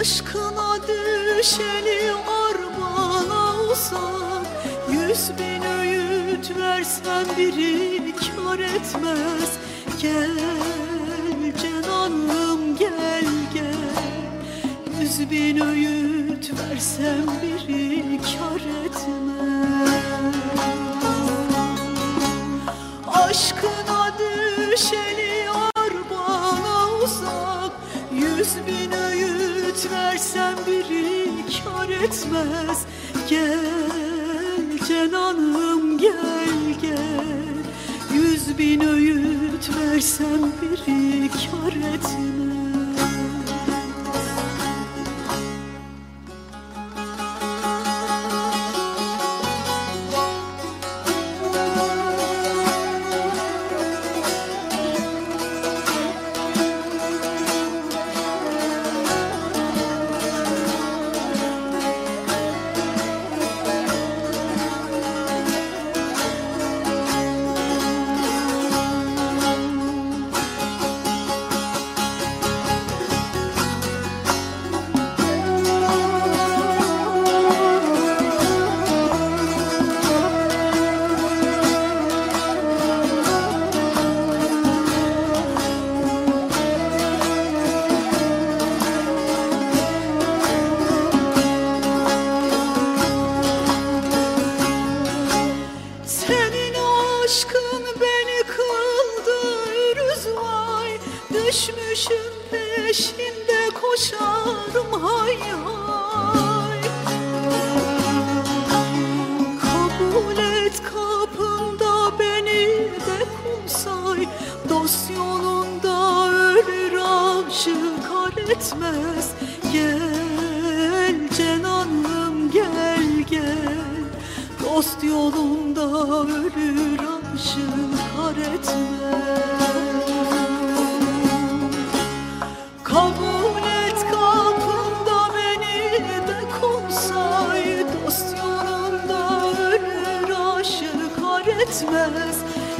Aşkına düşeni arbana olsak. Yüz bin öğüt versem biri kar etmez. Gel cananım gel gel. Yüz bin öğüt versem biri kar etmez. Gel cananım gel gel. Yüz bin öğüt versem biri kar etmez aşkın beni kıldı rüzvay Düşmüşüm peşinde koşarım hay hay Kabul et kapında beni de kum say Dost yolunda ölür aşık etmez Gel gel Dost yolunda ölür aşık kar etmez Kabul et kapında beni de kumsay Dost yolunda ölür aşık kar etmez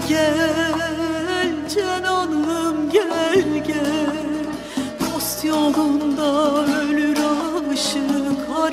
Gel cananım gel gel. Dost yolunda ölür aşık kar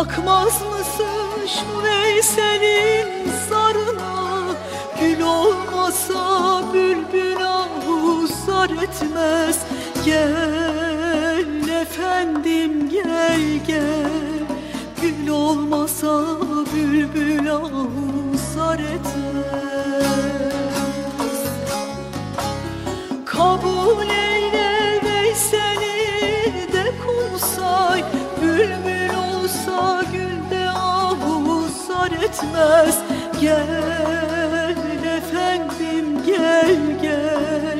Bakmaz mısın şu Veysel'in zarına? Gül olmasa bülbül ahu zar etmez. Gel efendim gel gel. Gül olmasa bülbül zar etmez. Gel efendim gel gel.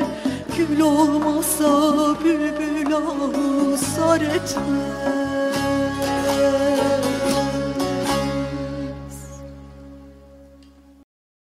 Gül olmasa bülbül ahu zar etmez